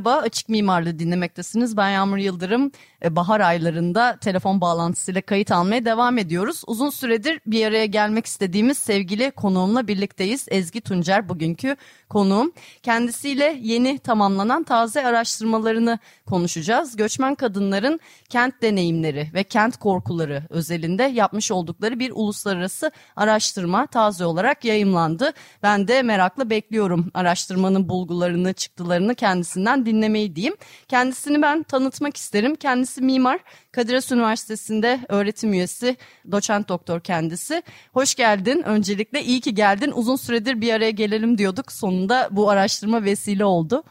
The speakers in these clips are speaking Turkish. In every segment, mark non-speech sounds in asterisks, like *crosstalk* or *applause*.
Merhaba, Açık Mimarlığı dinlemektesiniz. Ben Yağmur Yıldırım. E, bahar aylarında telefon bağlantısıyla kayıt almaya devam ediyoruz. Uzun süredir bir araya gelmek istediğimiz sevgili konuğumla birlikteyiz. Ezgi Tuncer bugünkü konuğum. Kendisiyle yeni tamamlanan taze araştırmalarını konuşacağız. Göçmen kadınların kent deneyimleri ve kent korkuları özelinde yapmış oldukları bir uluslararası araştırma taze olarak yayımlandı. Ben de merakla bekliyorum araştırmanın bulgularını, çıktılarını kendisinden dinlemeyi diyeyim. Kendisini ben tanıtmak isterim. Kendisi mimar, Kadir Has Üniversitesi'nde öğretim üyesi, doçent doktor kendisi. Hoş geldin öncelikle, iyi ki geldin. Uzun süredir bir araya gelelim diyorduk. Sonunda bu araştırma vesile oldu.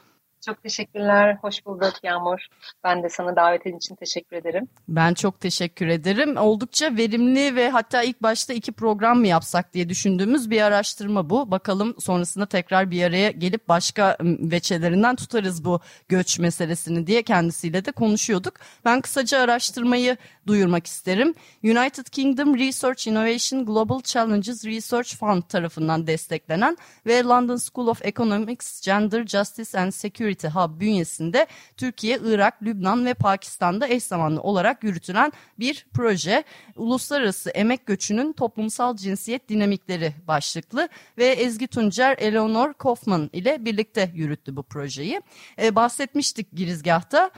Çok teşekkürler. Hoş bulduk Yağmur. Ben de sana davet için teşekkür ederim. Ben çok teşekkür ederim. Oldukça verimli ve hatta ilk başta iki program mı yapsak diye düşündüğümüz bir araştırma bu. Bakalım sonrasında tekrar bir araya gelip başka veçelerinden tutarız bu göç meselesini diye kendisiyle de konuşuyorduk. Ben kısaca araştırmayı duyurmak isterim. United Kingdom Research Innovation Global Challenges Research Fund tarafından desteklenen ve London School of Economics, Gender, Justice and Security Security Hub bünyesinde Türkiye, Irak, Lübnan ve Pakistan'da eş zamanlı olarak yürütülen bir proje. Uluslararası emek göçünün toplumsal cinsiyet dinamikleri başlıklı ve Ezgi Tuncer, Eleanor Kaufman ile birlikte yürüttü bu projeyi. Ee, bahsetmiştik girizgahta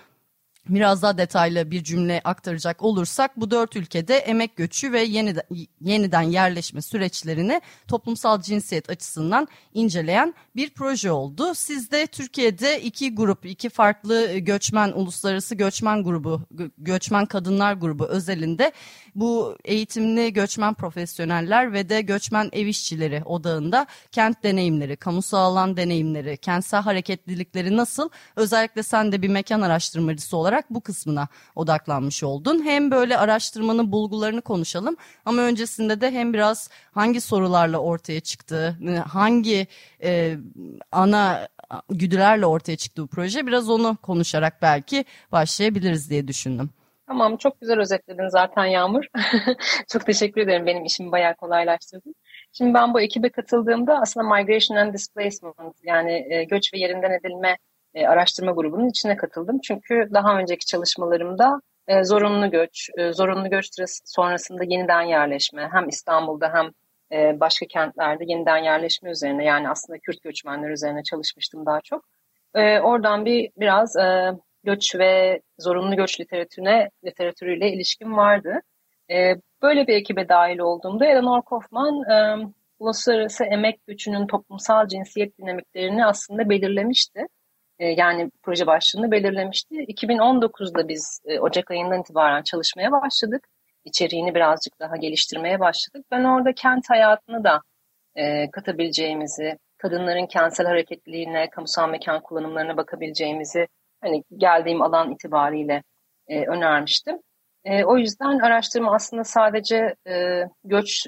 Biraz daha detaylı bir cümle aktaracak olursak bu dört ülkede emek göçü ve yeniden, yeniden yerleşme süreçlerini toplumsal cinsiyet açısından inceleyen bir proje oldu. Siz de Türkiye'de iki grup, iki farklı göçmen, uluslararası göçmen grubu, göçmen kadınlar grubu özelinde bu eğitimli göçmen profesyoneller ve de göçmen ev işçileri odağında kent deneyimleri, kamusal alan deneyimleri, kentsel hareketlilikleri nasıl özellikle sen de bir mekan araştırmacısı olarak bu kısmına odaklanmış oldun. Hem böyle araştırmanın bulgularını konuşalım ama öncesinde de hem biraz hangi sorularla ortaya çıktı, hangi e, ana güdülerle ortaya çıktı bu proje biraz onu konuşarak belki başlayabiliriz diye düşündüm. Tamam çok güzel özetledin zaten Yağmur. *laughs* çok teşekkür ederim benim işimi bayağı kolaylaştırdın. Şimdi ben bu ekibe katıldığımda aslında Migration and Displacement yani e, göç ve yerinden edilme e, araştırma grubunun içine katıldım. Çünkü daha önceki çalışmalarımda e, zorunlu göç, e, zorunlu göç sonrasında yeniden yerleşme hem İstanbul'da hem e, başka kentlerde yeniden yerleşme üzerine yani aslında Kürt göçmenler üzerine çalışmıştım daha çok. E, oradan bir biraz e, göç ve zorunlu göç literatürüne literatürüyle ilişkim vardı. E, böyle bir ekibe dahil olduğumda Eleanor Kaufman e, uluslararası emek göçünün toplumsal cinsiyet dinamiklerini aslında belirlemişti. E, yani proje başlığını belirlemişti. 2019'da biz e, Ocak ayından itibaren çalışmaya başladık. İçeriğini birazcık daha geliştirmeye başladık. Ben orada kent hayatını da e, katabileceğimizi, kadınların kentsel hareketliliğine, kamusal mekan kullanımlarına bakabileceğimizi hani geldiğim alan itibariyle önermiştim. O yüzden araştırma aslında sadece göç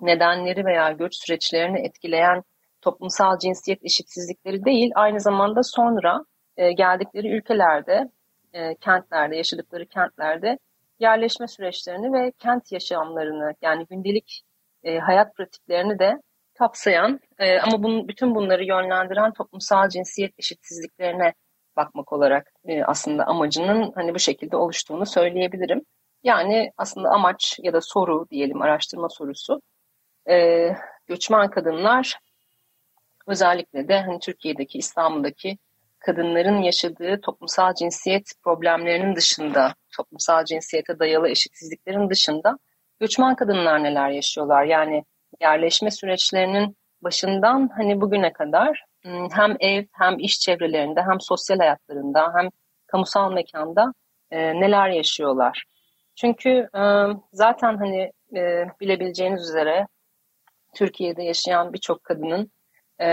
nedenleri veya göç süreçlerini etkileyen toplumsal cinsiyet eşitsizlikleri değil, aynı zamanda sonra e, geldikleri ülkelerde, e, kentlerde, yaşadıkları kentlerde yerleşme süreçlerini ve kent yaşamlarını yani gündelik e, hayat pratiklerini de kapsayan e, ama bunun, bütün bunları yönlendiren toplumsal cinsiyet eşitsizliklerine bakmak olarak e, aslında amacının hani bu şekilde oluştuğunu söyleyebilirim. Yani aslında amaç ya da soru diyelim araştırma sorusu e, göçmen kadınlar özellikle de hani Türkiye'deki İstanbul'daki kadınların yaşadığı toplumsal cinsiyet problemlerinin dışında, toplumsal cinsiyete dayalı eşitsizliklerin dışında göçmen kadınlar neler yaşıyorlar? Yani yerleşme süreçlerinin başından hani bugüne kadar Hmm, hem ev hem iş çevrelerinde hem sosyal hayatlarında hem kamusal mekanda e, neler yaşıyorlar. Çünkü e, zaten hani e, bilebileceğiniz üzere Türkiye'de yaşayan birçok kadının e,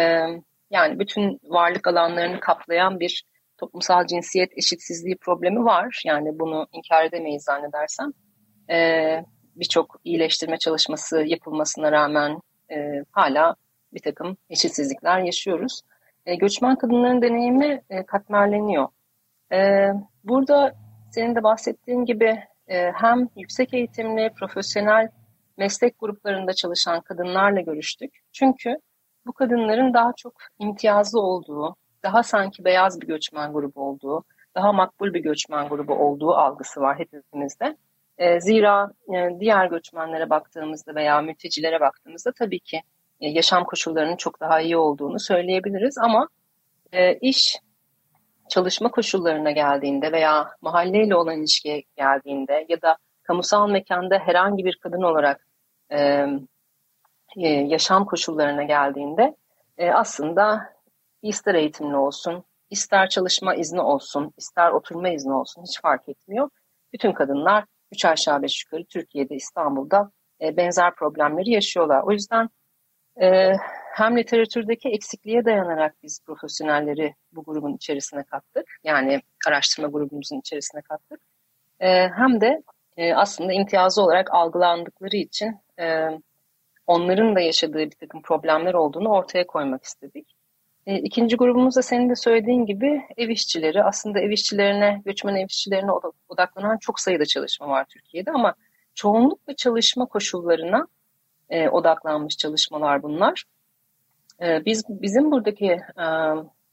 yani bütün varlık alanlarını kaplayan bir toplumsal cinsiyet eşitsizliği problemi var. Yani bunu inkar edemeyiz zannedersem. E, birçok iyileştirme çalışması yapılmasına rağmen e, hala bir takım eşitsizlikler yaşıyoruz. E, göçmen kadınların deneyimi e, katmerleniyor. E, burada senin de bahsettiğin gibi e, hem yüksek eğitimli, profesyonel meslek gruplarında çalışan kadınlarla görüştük. Çünkü bu kadınların daha çok imtiyazlı olduğu, daha sanki beyaz bir göçmen grubu olduğu, daha makbul bir göçmen grubu olduğu algısı var hepimizde. E, zira e, diğer göçmenlere baktığımızda veya mültecilere baktığımızda tabii ki e, yaşam koşullarının çok daha iyi olduğunu söyleyebiliriz ama e, iş çalışma koşullarına geldiğinde veya mahalleyle olan ilişkiye geldiğinde ya da kamusal mekanda herhangi bir kadın olarak e, yaşam koşullarına geldiğinde e, aslında ister eğitimli olsun, ister çalışma izni olsun, ister oturma izni olsun hiç fark etmiyor. Bütün kadınlar üç aşağı beş yukarı Türkiye'de, İstanbul'da e, benzer problemleri yaşıyorlar. O yüzden hem literatürdeki eksikliğe dayanarak biz profesyonelleri bu grubun içerisine kattık. Yani araştırma grubumuzun içerisine kattık. Hem de aslında imtiyazı olarak algılandıkları için onların da yaşadığı bir takım problemler olduğunu ortaya koymak istedik. E, ikinci grubumuz da senin de söylediğin gibi ev işçileri. Aslında ev işçilerine, göçmen ev işçilerine odaklanan çok sayıda çalışma var Türkiye'de ama çoğunlukla çalışma koşullarına e, odaklanmış çalışmalar bunlar. E, biz bizim buradaki e,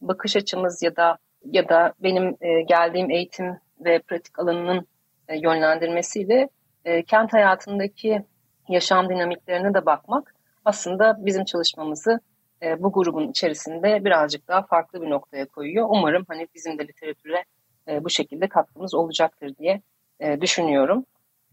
bakış açımız ya da ya da benim e, geldiğim eğitim ve pratik alanının e, yönlendirmesiyle e, kent hayatındaki yaşam dinamiklerine de bakmak aslında bizim çalışmamızı e, bu grubun içerisinde birazcık daha farklı bir noktaya koyuyor. Umarım hani bizim de literatüre e, bu şekilde katkımız olacaktır diye e, düşünüyorum.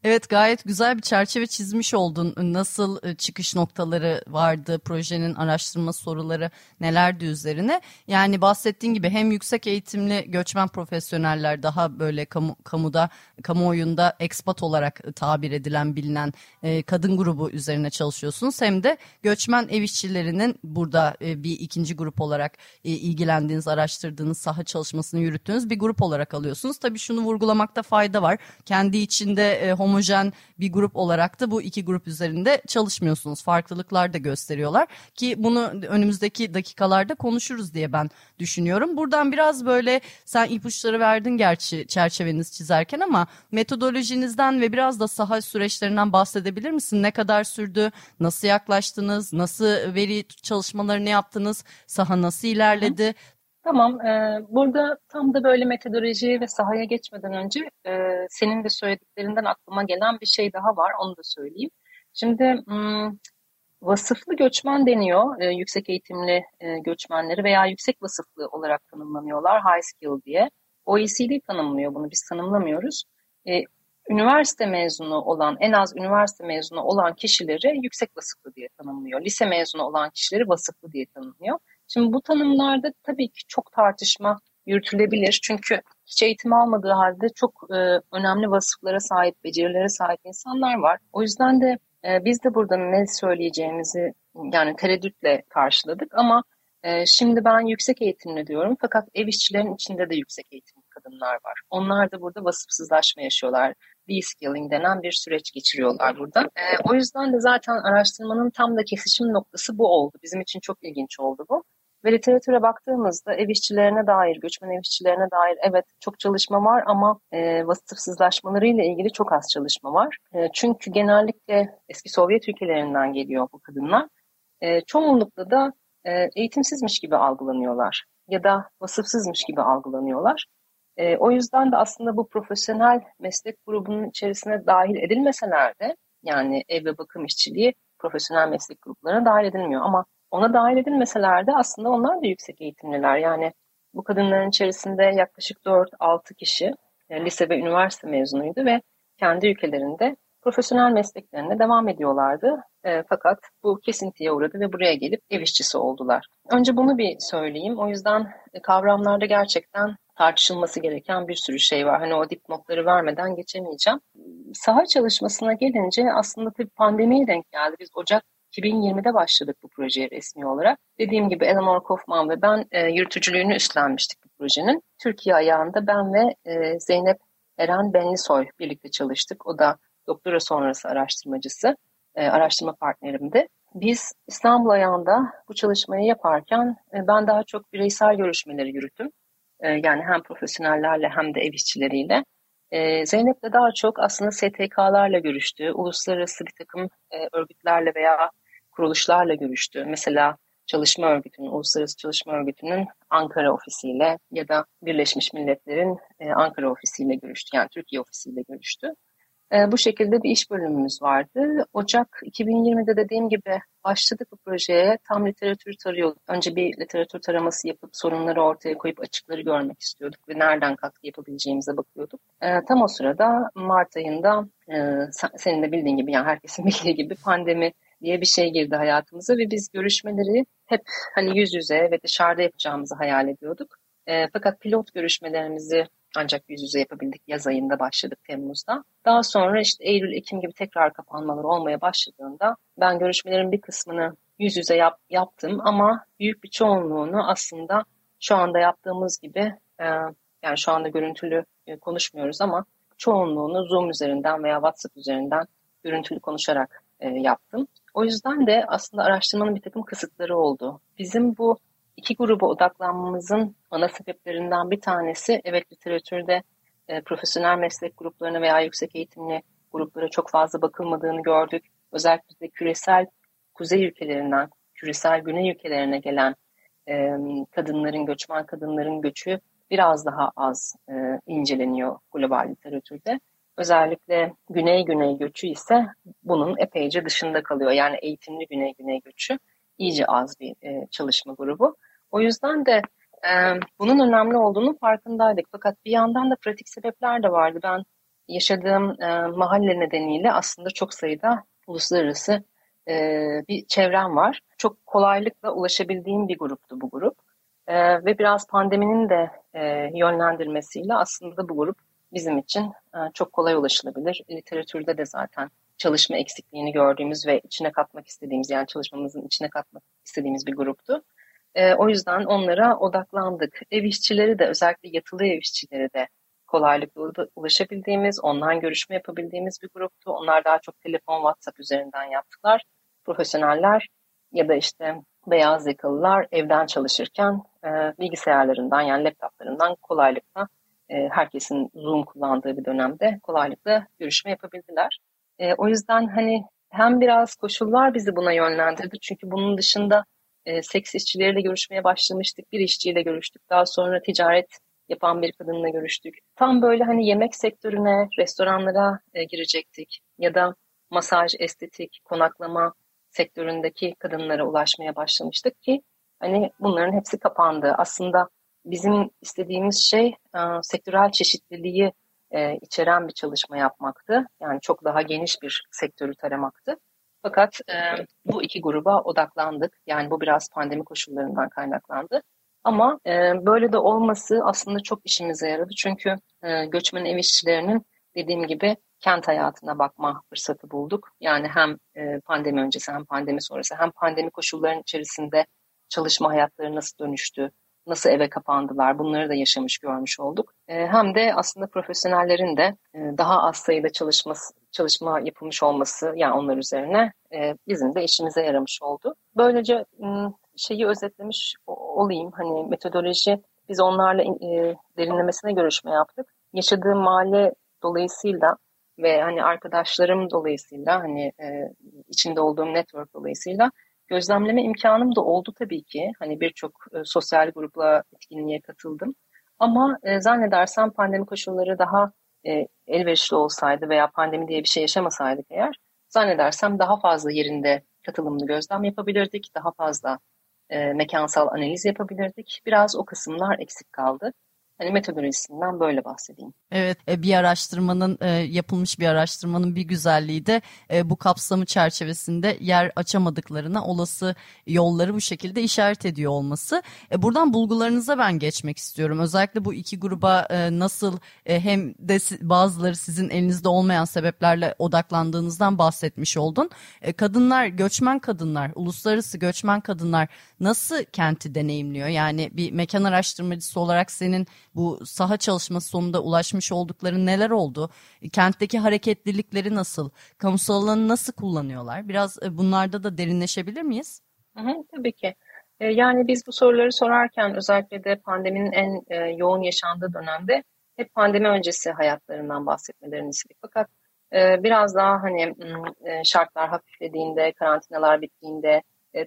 Evet gayet güzel bir çerçeve çizmiş oldun. Nasıl e, çıkış noktaları vardı, projenin araştırma soruları nelerdi üzerine. Yani bahsettiğin gibi hem yüksek eğitimli göçmen profesyoneller daha böyle kamu, kamuda, kamuoyunda ekspat olarak tabir edilen bilinen e, kadın grubu üzerine çalışıyorsunuz. Hem de göçmen ev işçilerinin burada e, bir ikinci grup olarak e, ilgilendiğiniz, araştırdığınız, saha çalışmasını yürüttüğünüz bir grup olarak alıyorsunuz. Tabii şunu vurgulamakta fayda var. Kendi içinde e, homojen bir grup olarak da bu iki grup üzerinde çalışmıyorsunuz. Farklılıklar da gösteriyorlar ki bunu önümüzdeki dakikalarda konuşuruz diye ben düşünüyorum. Buradan biraz böyle sen ipuçları verdin gerçi çerçeveniz çizerken ama metodolojinizden ve biraz da saha süreçlerinden bahsedebilir misin? Ne kadar sürdü? Nasıl yaklaştınız? Nasıl veri çalışmalarını yaptınız? Saha nasıl ilerledi? Tamam, e, burada tam da böyle metodoloji ve sahaya geçmeden önce e, senin de söylediklerinden aklıma gelen bir şey daha var, onu da söyleyeyim. Şimdi m, vasıflı göçmen deniyor, e, yüksek eğitimli e, göçmenleri veya yüksek vasıflı olarak tanımlanıyorlar, high skill diye. OECD tanımlıyor bunu, biz tanımlamıyoruz. E, üniversite mezunu olan, en az üniversite mezunu olan kişileri yüksek vasıflı diye tanımlıyor. Lise mezunu olan kişileri vasıflı diye tanımlıyor. Şimdi bu tanımlarda tabii ki çok tartışma yürütülebilir. Çünkü hiç eğitim almadığı halde çok e, önemli vasıflara sahip, becerilere sahip insanlar var. O yüzden de e, biz de burada ne söyleyeceğimizi yani tereddütle karşıladık ama e, şimdi ben yüksek eğitimli diyorum fakat ev işçilerin içinde de yüksek eğitimli kadınlar var. Onlar da burada vasıfsızlaşma yaşıyorlar. De-skilling denen bir süreç geçiriyorlar burada. E, o yüzden de zaten araştırmanın tam da kesişim noktası bu oldu. Bizim için çok ilginç oldu bu. Ve literatüre baktığımızda ev işçilerine dair, göçmen ev işçilerine dair evet çok çalışma var ama e, vasıfsızlaşmalarıyla ilgili çok az çalışma var. E, çünkü genellikle eski Sovyet ülkelerinden geliyor bu kadınlar. E, çoğunlukla da e, eğitimsizmiş gibi algılanıyorlar ya da vasıfsızmış gibi algılanıyorlar. E, o yüzden de aslında bu profesyonel meslek grubunun içerisine dahil edilmeseler de yani ev ve bakım işçiliği profesyonel meslek gruplarına dahil edilmiyor ama ona dahil edilmeseler de aslında onlar da yüksek eğitimliler. Yani bu kadınların içerisinde yaklaşık 4-6 kişi yani lise ve üniversite mezunuydu ve kendi ülkelerinde profesyonel mesleklerine devam ediyorlardı. E, fakat bu kesintiye uğradı ve buraya gelip ev işçisi oldular. Önce bunu bir söyleyeyim. O yüzden kavramlarda gerçekten tartışılması gereken bir sürü şey var. Hani o dipnotları vermeden geçemeyeceğim. Saha çalışmasına gelince aslında tabii pandemiye denk geldi. Biz Ocak 2020'de başladık bu projeye resmi olarak. Dediğim gibi Eleanor Kaufman ve ben e, yürütücülüğünü üstlenmiştik bu projenin. Türkiye ayağında ben ve e, Zeynep Eren Benlisoy birlikte çalıştık. O da doktora sonrası araştırmacısı, e, araştırma partnerimdi. Biz İstanbul ayağında bu çalışmayı yaparken e, ben daha çok bireysel görüşmeleri yürüttüm. E, yani hem profesyonellerle hem de ev işçileriyle. E, Zeynep de daha çok aslında STK'larla görüştü, uluslararası bir takım e, örgütlerle veya kuruluşlarla görüştü. Mesela Çalışma Örgütü'nün, Uluslararası Çalışma Örgütü'nün Ankara ofisiyle ya da Birleşmiş Milletler'in e, Ankara ofisiyle görüştü. Yani Türkiye ofisiyle görüştü. E, bu şekilde bir iş bölümümüz vardı. Ocak 2020'de dediğim gibi başladık bu projeye. Tam literatür tarıyorduk. Önce bir literatür taraması yapıp sorunları ortaya koyup açıkları görmek istiyorduk ve nereden katkı yapabileceğimize bakıyorduk. E, tam o sırada Mart ayında senin de bildiğin gibi yani herkesin *laughs* bildiği gibi pandemi diye bir şey girdi hayatımıza ve biz görüşmeleri hep hani yüz yüze ve dışarıda yapacağımızı hayal ediyorduk. E, fakat pilot görüşmelerimizi ancak yüz yüze yapabildik. Yaz ayında başladık Temmuz'da. Daha sonra işte Eylül, Ekim gibi tekrar kapanmalar olmaya başladığında ben görüşmelerin bir kısmını yüz yüze yap, yaptım ama büyük bir çoğunluğunu aslında şu anda yaptığımız gibi e, yani şu anda görüntülü e, konuşmuyoruz ama çoğunluğunu Zoom üzerinden veya WhatsApp üzerinden görüntülü konuşarak e, yaptım. O yüzden de aslında araştırmanın bir takım kısıtları oldu. Bizim bu iki gruba odaklanmamızın ana sebeplerinden bir tanesi evet literatürde e, profesyonel meslek gruplarına veya yüksek eğitimli gruplara çok fazla bakılmadığını gördük. Özellikle de küresel kuzey ülkelerinden küresel güney ülkelerine gelen e, kadınların, göçmen kadınların göçü biraz daha az e, inceleniyor global literatürde. Özellikle güney-güney göçü ise bunun epeyce dışında kalıyor. Yani eğitimli güney-güney göçü iyice az bir e, çalışma grubu. O yüzden de e, bunun önemli olduğunu farkındaydık. Fakat bir yandan da pratik sebepler de vardı. Ben yaşadığım e, mahalle nedeniyle aslında çok sayıda uluslararası e, bir çevrem var. Çok kolaylıkla ulaşabildiğim bir gruptu bu grup. E, ve biraz pandeminin de e, yönlendirmesiyle aslında da bu grup bizim için e, çok kolay ulaşılabilir. Literatürde de zaten çalışma eksikliğini gördüğümüz ve içine katmak istediğimiz yani çalışmamızın içine katmak istediğimiz bir gruptu. E, o yüzden onlara odaklandık. Ev işçileri de özellikle yatılı ev işçileri de kolaylıkla ulaşabildiğimiz, ondan görüşme yapabildiğimiz bir gruptu. Onlar daha çok telefon, WhatsApp üzerinden yaptılar. Profesyoneller ya da işte beyaz yakalılar evden çalışırken e, bilgisayarlarından yani laptoplarından kolaylıkla herkesin Zoom kullandığı bir dönemde kolaylıkla görüşme yapabildiler. E, o yüzden hani hem biraz koşullar bizi buna yönlendirdi. Çünkü bunun dışında e, seks işçileriyle görüşmeye başlamıştık. Bir işçiyle görüştük. Daha sonra ticaret yapan bir kadınla görüştük. Tam böyle hani yemek sektörüne, restoranlara e, girecektik. Ya da masaj, estetik, konaklama sektöründeki kadınlara ulaşmaya başlamıştık ki hani bunların hepsi kapandı. Aslında bizim istediğimiz şey e, sektörel çeşitliliği e, içeren bir çalışma yapmaktı. Yani çok daha geniş bir sektörü taramaktı. Fakat e, bu iki gruba odaklandık. Yani bu biraz pandemi koşullarından kaynaklandı. Ama e, böyle de olması aslında çok işimize yaradı. Çünkü e, göçmen ev işçilerinin dediğim gibi kent hayatına bakma fırsatı bulduk. Yani hem e, pandemi öncesi hem pandemi sonrası hem pandemi koşullarının içerisinde çalışma hayatları nasıl dönüştü, nasıl eve kapandılar bunları da yaşamış görmüş olduk. E, hem de aslında profesyonellerin de e, daha az sayıda çalışması, çalışma yapılmış olması yani onlar üzerine e, bizim de işimize yaramış oldu. Böylece şeyi özetlemiş olayım hani metodoloji biz onlarla derinlemesine görüşme yaptık. Yaşadığım mahalle dolayısıyla ve hani arkadaşlarım dolayısıyla hani e, içinde olduğum network dolayısıyla Gözlemleme imkanım da oldu tabii ki. Hani birçok e, sosyal grupla etkinliğe katıldım. Ama e, zannedersem pandemi koşulları daha e, elverişli olsaydı veya pandemi diye bir şey yaşamasaydık eğer zannedersem daha fazla yerinde katılımlı gözlem yapabilirdik. Daha fazla e, mekansal analiz yapabilirdik. Biraz o kısımlar eksik kaldı. Hani metodolojisinden böyle bahsedeyim. Evet e, bir araştırmanın e, yapılmış bir araştırmanın bir güzelliği de e, bu kapsamı çerçevesinde yer açamadıklarına olası yolları bu şekilde işaret ediyor olması. Buradan bulgularınıza ben geçmek istiyorum. Özellikle bu iki gruba nasıl hem de bazıları sizin elinizde olmayan sebeplerle odaklandığınızdan bahsetmiş oldun. Kadınlar, göçmen kadınlar, uluslararası göçmen kadınlar nasıl kenti deneyimliyor? Yani bir mekan araştırmacısı olarak senin bu saha çalışması sonunda ulaşmış oldukları neler oldu? Kentteki hareketlilikleri nasıl? Kamusal alanı nasıl kullanıyorlar? Biraz e, bunlarda da derinleşebilir miyiz? Hı hı, tabii ki. E, yani biz bu soruları sorarken özellikle de pandeminin en e, yoğun yaşandığı dönemde hep pandemi öncesi hayatlarından bahsetmelerini istedik. Fakat biraz daha hani şartlar hafiflediğinde, karantinalar bittiğinde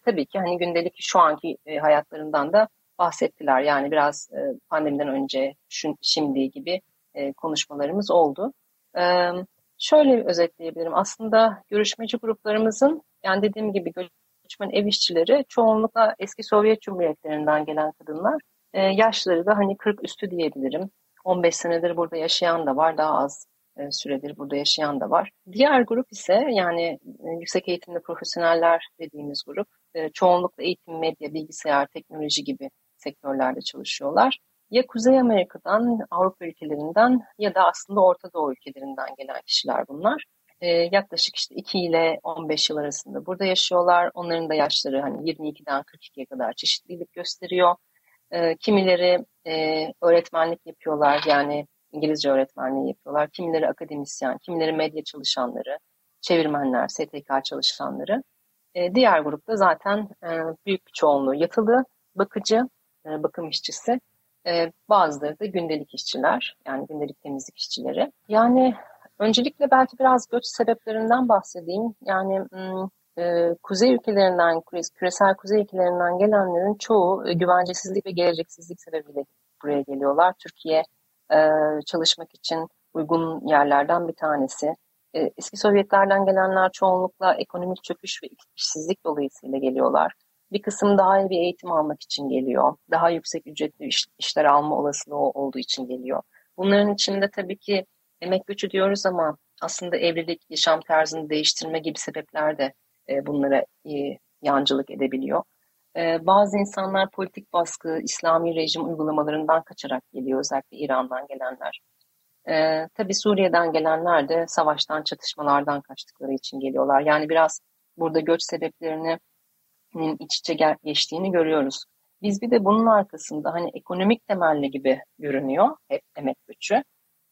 tabii ki hani gündelik şu anki hayatlarından da bahsettiler. Yani biraz e, pandemiden önce şimdi gibi e, konuşmalarımız oldu. E, şöyle özetleyebilirim. Aslında görüşmeci gruplarımızın yani dediğim gibi göçmen ev işçileri çoğunlukla eski Sovyet Cumhuriyetlerinden gelen kadınlar. Yaşları da hani 40 üstü diyebilirim. 15 senedir burada yaşayan da var. Daha az süredir burada yaşayan da var. Diğer grup ise yani yüksek eğitimli profesyoneller dediğimiz grup. Çoğunlukla eğitim, medya, bilgisayar, teknoloji gibi sektörlerde çalışıyorlar. Ya Kuzey Amerika'dan, Avrupa ülkelerinden ya da aslında Orta Doğu ülkelerinden gelen kişiler bunlar. Ee, yaklaşık işte 2 ile 15 yıl arasında burada yaşıyorlar. Onların da yaşları hani 22'den 42'ye kadar çeşitlilik gösteriyor. Ee, kimileri e, öğretmenlik yapıyorlar yani İngilizce öğretmenliği yapıyorlar. Kimileri akademisyen, kimileri medya çalışanları, çevirmenler, STK çalışanları. Ee, diğer grupta zaten e, büyük bir çoğunluğu yatılı, bakıcı e, bakım işçisi. E, bazıları da gündelik işçiler, yani gündelik temizlik işçileri. Yani öncelikle belki biraz göç sebeplerinden bahsedeyim. Yani e, kuzey ülkelerinden, küresel kuzey ülkelerinden gelenlerin çoğu güvencesizlik ve geleceksizlik sebebiyle buraya geliyorlar. Türkiye çalışmak için uygun yerlerden bir tanesi. Eski Sovyetlerden gelenler çoğunlukla ekonomik çöküş ve işsizlik dolayısıyla geliyorlar. Bir kısım daha iyi bir eğitim almak için geliyor. Daha yüksek ücretli iş, işler alma olasılığı olduğu için geliyor. Bunların içinde tabii ki emek gücü diyoruz ama aslında evlilik, yaşam tarzını değiştirme gibi sebepler de e, bunlara e, yancılık edebiliyor. E, bazı insanlar politik baskı, İslami rejim uygulamalarından kaçarak geliyor, özellikle İran'dan gelenler. E, tabii Suriye'den gelenler de savaştan, çatışmalardan kaçtıkları için geliyorlar. Yani biraz burada göç sebeplerini iç içe geçtiğini görüyoruz. Biz bir de bunun arkasında hani ekonomik temelli gibi görünüyor hep emek gücü.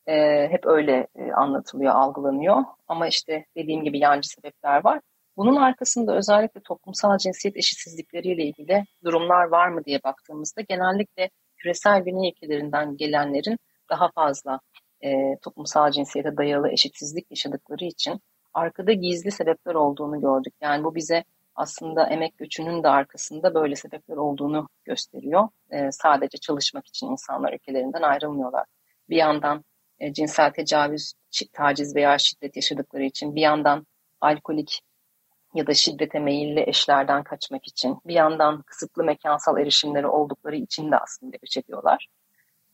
E, hep öyle e, anlatılıyor, algılanıyor. Ama işte dediğim gibi yancı sebepler var. Bunun arkasında özellikle toplumsal cinsiyet eşitsizlikleriyle ilgili durumlar var mı diye baktığımızda genellikle küresel güney ülkelerinden gelenlerin daha fazla e, toplumsal cinsiyete dayalı eşitsizlik yaşadıkları için arkada gizli sebepler olduğunu gördük. Yani bu bize aslında emek göçünün de arkasında böyle sebepler olduğunu gösteriyor. E, sadece çalışmak için insanlar ülkelerinden ayrılmıyorlar. Bir yandan e, cinsel tecavüz, taciz veya şiddet yaşadıkları için, bir yandan alkolik ya da şiddete meyilli eşlerden kaçmak için, bir yandan kısıtlı mekansal erişimleri oldukları için de aslında göç ediyorlar.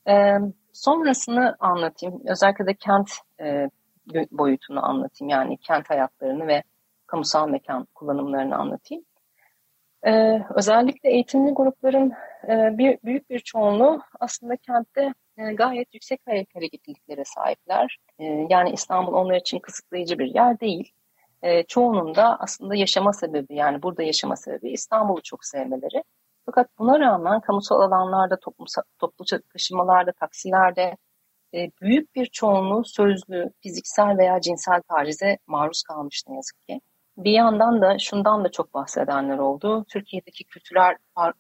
E, sonrasını anlatayım. Özellikle de kent e, boyutunu anlatayım. Yani kent hayatlarını ve kamusal mekan kullanımlarını anlatayım. Ee, özellikle eğitimli grupların e, bir büyük bir çoğunluğu aslında kentte e, gayet yüksek hareketliliklere sahipler. E, yani İstanbul onlar için kısıtlayıcı bir yer değil. E, çoğunun da aslında yaşama sebebi yani burada yaşama sebebi İstanbul'u çok sevmeleri. Fakat buna rağmen kamusal alanlarda, toplu taşımalarda, taksilerde e, büyük bir çoğunluğu sözlü, fiziksel veya cinsel tacize maruz kalmış ne yazık ki. Bir yandan da şundan da çok bahsedenler oldu. Türkiye'deki kültürel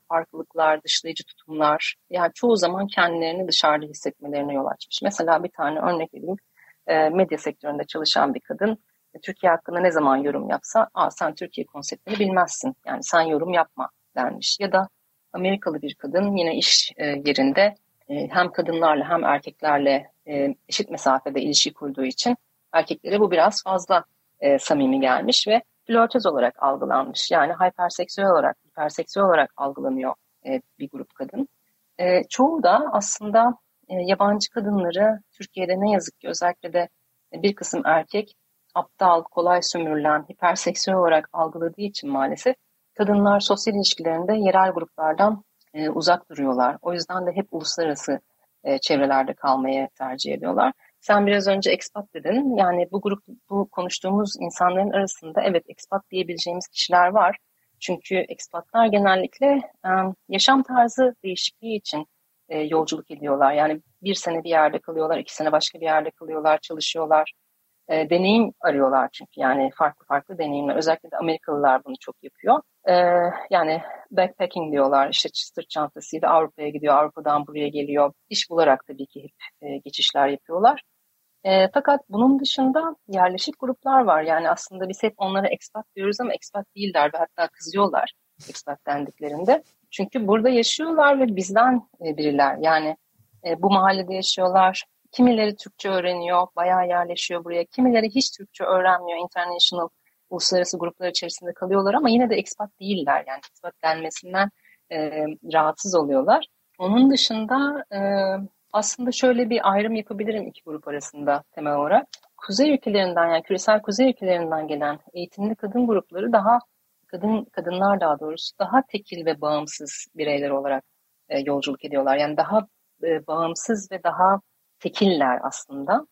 farklılıklar, dışlayıcı tutumlar, yani çoğu zaman kendilerini dışarıda hissetmelerine yol açmış. Mesela bir tane örnek vereyim. E, medya sektöründe çalışan bir kadın e, Türkiye hakkında ne zaman yorum yapsa, Aa, sen Türkiye konseptini bilmezsin. Yani sen yorum yapma denmiş. Ya da Amerikalı bir kadın yine iş e, yerinde hem kadınlarla hem erkeklerle eşit mesafede ilişki kurduğu için erkeklere bu biraz fazla e, samimi gelmiş ve flörtöz olarak algılanmış. Yani hyperseksüel olarak, hiperseksüel olarak algılanıyor e, bir grup kadın. E, çoğu da aslında e, yabancı kadınları Türkiye'de ne yazık ki özellikle de bir kısım erkek aptal, kolay sömürülen, hiperseksüel olarak algıladığı için maalesef kadınlar sosyal ilişkilerinde yerel gruplardan e, uzak duruyorlar. O yüzden de hep uluslararası e, çevrelerde kalmayı tercih ediyorlar. Sen biraz önce expat dedin. Yani bu grup, bu konuştuğumuz insanların arasında evet expat diyebileceğimiz kişiler var. Çünkü ekspatlar genellikle yaşam tarzı değişikliği için yolculuk ediyorlar. Yani bir sene bir yerde kalıyorlar, iki sene başka bir yerde kalıyorlar, çalışıyorlar. Deneyim arıyorlar çünkü yani farklı farklı deneyimler. Özellikle de Amerikalılar bunu çok yapıyor. Yani backpacking diyorlar işte sırt çantasıyla Avrupa'ya gidiyor, Avrupa'dan buraya geliyor. İş bularak tabii ki hep geçişler yapıyorlar. E, fakat bunun dışında yerleşik gruplar var. Yani aslında biz hep onlara expat diyoruz ama expat değiller ve hatta kızıyorlar expat dendiklerinde. Çünkü burada yaşıyorlar ve bizden e, biriler. Yani e, bu mahallede yaşıyorlar. Kimileri Türkçe öğreniyor, bayağı yerleşiyor buraya. Kimileri hiç Türkçe öğrenmiyor. International, uluslararası gruplar içerisinde kalıyorlar ama yine de expat değiller. Yani expat denmesinden e, rahatsız oluyorlar. Onun dışında e, aslında şöyle bir ayrım yapabilirim iki grup arasında temel olarak. Kuzey ülkelerinden yani küresel kuzey ülkelerinden gelen eğitimli kadın grupları daha kadın kadınlar daha doğrusu daha tekil ve bağımsız bireyler olarak e, yolculuk ediyorlar. Yani daha e, bağımsız ve daha tekiller aslında.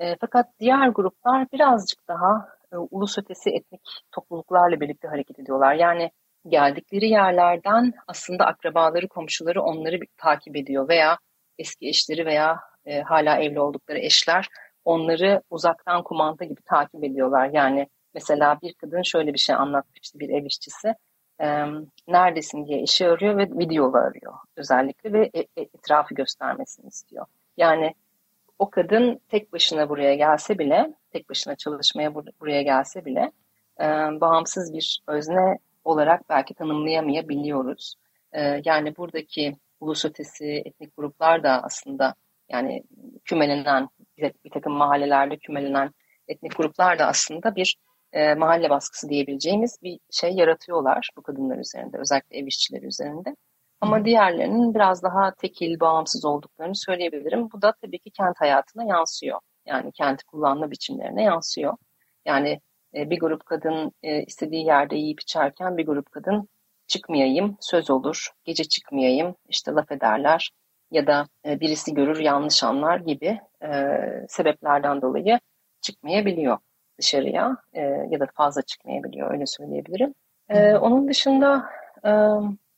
E, fakat diğer gruplar birazcık daha e, ulus ötesi etnik topluluklarla birlikte hareket ediyorlar. Yani geldikleri yerlerden aslında akrabaları, komşuları onları takip ediyor veya eski eşleri veya e, hala evli oldukları eşler onları uzaktan kumanda gibi takip ediyorlar. Yani mesela bir kadın şöyle bir şey anlatmıştı bir ev işçisi. E, neredesin diye eşi arıyor ve videolu arıyor özellikle ve e, e, etrafı göstermesini istiyor. Yani o kadın tek başına buraya gelse bile, tek başına çalışmaya bur buraya gelse bile e, bağımsız bir özne olarak belki tanımlayamayabiliyoruz. E, yani buradaki ulus ötesi etnik gruplar da aslında yani kümelenen bir, takım mahallelerde kümelenen etnik gruplar da aslında bir e, mahalle baskısı diyebileceğimiz bir şey yaratıyorlar bu kadınlar üzerinde özellikle ev işçileri üzerinde. Ama diğerlerinin biraz daha tekil, bağımsız olduklarını söyleyebilirim. Bu da tabii ki kent hayatına yansıyor. Yani kent kullanma biçimlerine yansıyor. Yani e, bir grup kadın e, istediği yerde yiyip içerken bir grup kadın çıkmayayım, söz olur, gece çıkmayayım, işte laf ederler ya da e, birisi görür yanlış anlar gibi e, sebeplerden dolayı çıkmayabiliyor dışarıya e, ya da fazla çıkmayabiliyor öyle söyleyebilirim. Onun dışında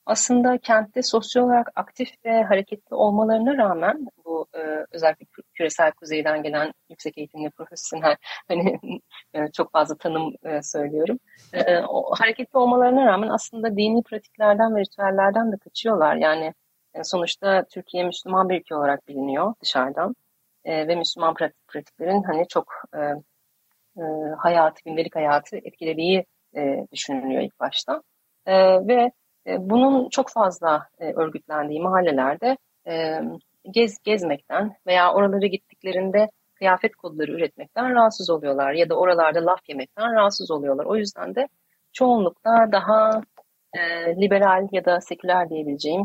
aslında kentte sosyal olarak aktif ve hareketli olmalarına rağmen bu e, özellikle küresel kuzeyden gelen yüksek eğitimli profesyonel *laughs* hani e, çok fazla tanım e, söylüyorum. E, e, o, hareketli olmalarına rağmen aslında dini pratiklerden ve ritüellerden de kaçıyorlar. Yani e, sonuçta Türkiye Müslüman bir ülke olarak biliniyor dışarıdan e, ve Müslüman pratik, pratiklerin hani çok e, e, hayatı, gündelik hayatı etkilediği e, düşünülüyor ilk başta. E, ve bunun çok fazla e, örgütlendiği mahallelerde e, gez gezmekten veya oralara gittiklerinde kıyafet kodları üretmekten rahatsız oluyorlar ya da oralarda laf yemekten rahatsız oluyorlar. O yüzden de çoğunlukla daha e, liberal ya da seküler diyebileceğim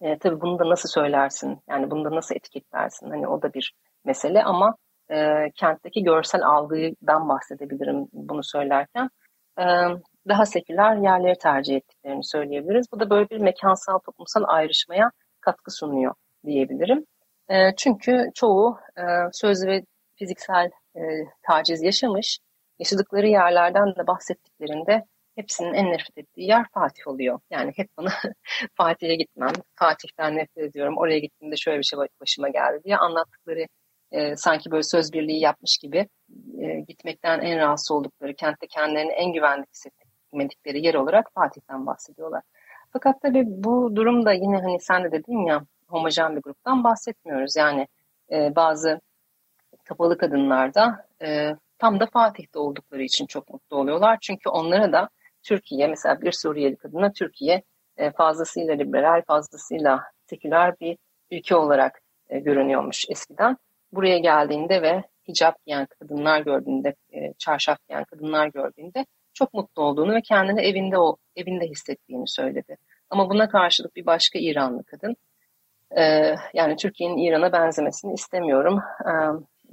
e, tabii bunu da nasıl söylersin yani bunu da nasıl etiketlersin hani o da bir mesele ama e, kentteki görsel algıdan bahsedebilirim bunu söylerken. E, daha seküler yerleri tercih ettiklerini söyleyebiliriz. Bu da böyle bir mekansal toplumsal ayrışmaya katkı sunuyor diyebilirim. E, çünkü çoğu e, sözlü ve fiziksel e, taciz yaşamış, yaşadıkları yerlerden de bahsettiklerinde hepsinin en nefret ettiği yer Fatih oluyor. Yani hep bana *laughs* Fatih'e gitmem, Fatih'ten nefret ediyorum, oraya gittiğimde şöyle bir şey başıma geldi diye anlattıkları e, sanki böyle söz birliği yapmış gibi e, gitmekten en rahatsız oldukları, kentte kendilerini en güvenli hissetmedikleri yer olarak Fatih'ten bahsediyorlar. Fakat tabii bu durumda yine hani sen de dedin ya homojen bir gruptan bahsetmiyoruz. Yani e, bazı kapalı kadınlar da e, tam da Fatih'te oldukları için çok mutlu oluyorlar. Çünkü onlara da Türkiye mesela bir Suriyeli kadına Türkiye e, fazlasıyla liberal, fazlasıyla seküler bir ülke olarak e, görünüyormuş eskiden. Buraya geldiğinde ve hicap giyen kadınlar gördüğünde, e, çarşaf giyen kadınlar gördüğünde çok mutlu olduğunu ve kendini evinde o evinde hissettiğini söyledi. Ama buna karşılık bir başka İranlı kadın E, yani Türkiye'nin İran'a benzemesini istemiyorum. E,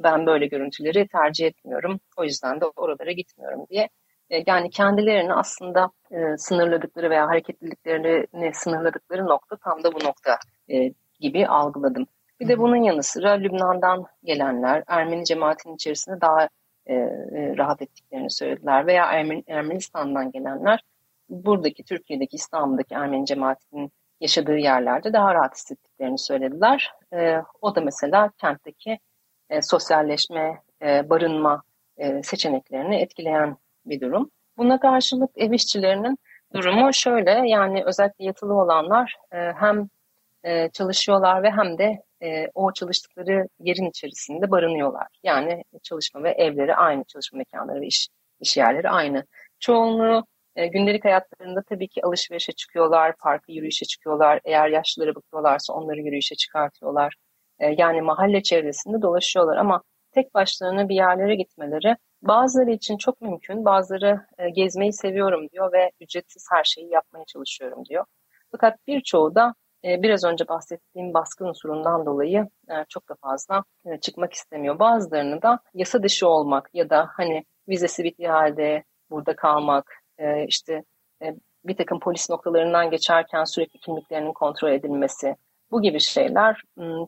ben böyle görüntüleri tercih etmiyorum. O yüzden de oralara gitmiyorum diye. E, yani kendilerini aslında e, sınırladıkları veya hareketliliklerini sınırladıkları nokta tam da bu nokta e, gibi algıladım. Bir de bunun yanı sıra Lübnan'dan gelenler Ermeni cemaatinin içerisinde daha e, e, rahat ettiklerini söylediler. Veya Ermen, Ermenistan'dan gelenler buradaki Türkiye'deki İstanbul'daki Ermeni cemaatinin yaşadığı yerlerde daha rahat hissettiklerini söylediler. E, o da mesela kentteki e, sosyalleşme, e, barınma e, seçeneklerini etkileyen bir durum. Buna karşılık ev işçilerinin durumu şöyle yani özellikle yatılı olanlar e, hem e, çalışıyorlar ve hem de e, o çalıştıkları yerin içerisinde barınıyorlar. Yani çalışma ve evleri aynı, çalışma mekanları ve iş, iş yerleri aynı. Çoğunluğu e, gündelik hayatlarında tabii ki alışverişe çıkıyorlar, parka yürüyüşe çıkıyorlar. Eğer yaşlıları bakıyorlarsa onları yürüyüşe çıkartıyorlar. E, yani mahalle çevresinde dolaşıyorlar ama tek başlarına bir yerlere gitmeleri bazıları için çok mümkün. Bazıları e, gezmeyi seviyorum diyor ve ücretsiz her şeyi yapmaya çalışıyorum diyor. Fakat birçoğu da biraz önce bahsettiğim baskı unsurundan dolayı e, çok da fazla e, çıkmak istemiyor. Bazılarını da yasa dışı olmak ya da hani vizesi bittiği halde burada kalmak, işte bir takım polis noktalarından geçerken sürekli kimliklerinin kontrol edilmesi, bu gibi şeyler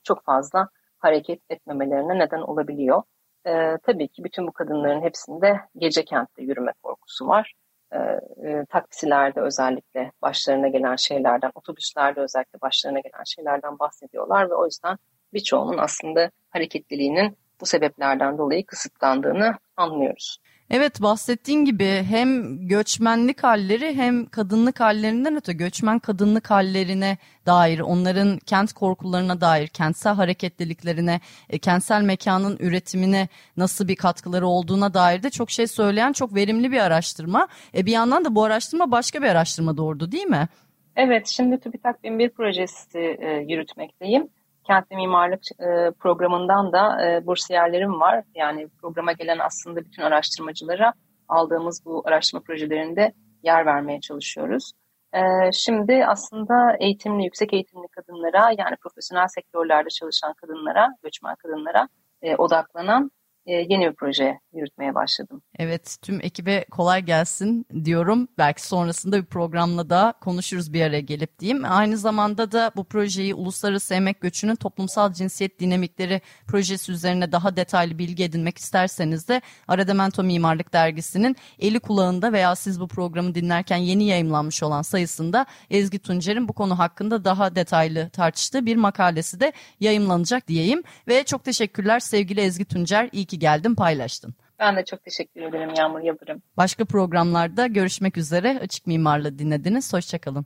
çok fazla hareket etmemelerine neden olabiliyor. tabii ki bütün bu kadınların hepsinde gece kentte yürüme korkusu var e, e, taksilerde özellikle başlarına gelen şeylerden, otobüslerde özellikle başlarına gelen şeylerden bahsediyorlar ve o yüzden birçoğunun aslında hareketliliğinin bu sebeplerden dolayı kısıtlandığını anlıyoruz. Evet bahsettiğin gibi hem göçmenlik halleri hem kadınlık hallerinden öte göçmen kadınlık hallerine dair, onların kent korkularına dair, kentsel hareketliliklerine, e, kentsel mekanın üretimine nasıl bir katkıları olduğuna dair de çok şey söyleyen çok verimli bir araştırma. E, bir yandan da bu araştırma başka bir araştırma doğurdu değil mi? Evet, şimdi TÜBİTAK 1001 projesi e, yürütmekteyim kentli mimarlık e, programından da e, bursiyerlerim var. Yani programa gelen aslında bütün araştırmacılara aldığımız bu araştırma projelerinde yer vermeye çalışıyoruz. E, şimdi aslında eğitimli, yüksek eğitimli kadınlara yani profesyonel sektörlerde çalışan kadınlara, göçmen kadınlara e, odaklanan yeni bir proje yürütmeye başladım. Evet tüm ekibe kolay gelsin diyorum. Belki sonrasında bir programla da konuşuruz bir araya gelip diyeyim. Aynı zamanda da bu projeyi Uluslararası Emek Göçü'nün toplumsal cinsiyet dinamikleri projesi üzerine daha detaylı bilgi edinmek isterseniz de Aradamento Mimarlık Dergisi'nin eli kulağında veya siz bu programı dinlerken yeni yayımlanmış olan sayısında Ezgi Tuncer'in bu konu hakkında daha detaylı tartıştığı bir makalesi de yayımlanacak diyeyim. Ve çok teşekkürler sevgili Ezgi Tuncer. İyi ki geldin paylaştın. Ben de çok teşekkür ederim Yağmur Yıldırım. Başka programlarda görüşmek üzere. Açık Mimarlı dinlediniz. Hoşçakalın.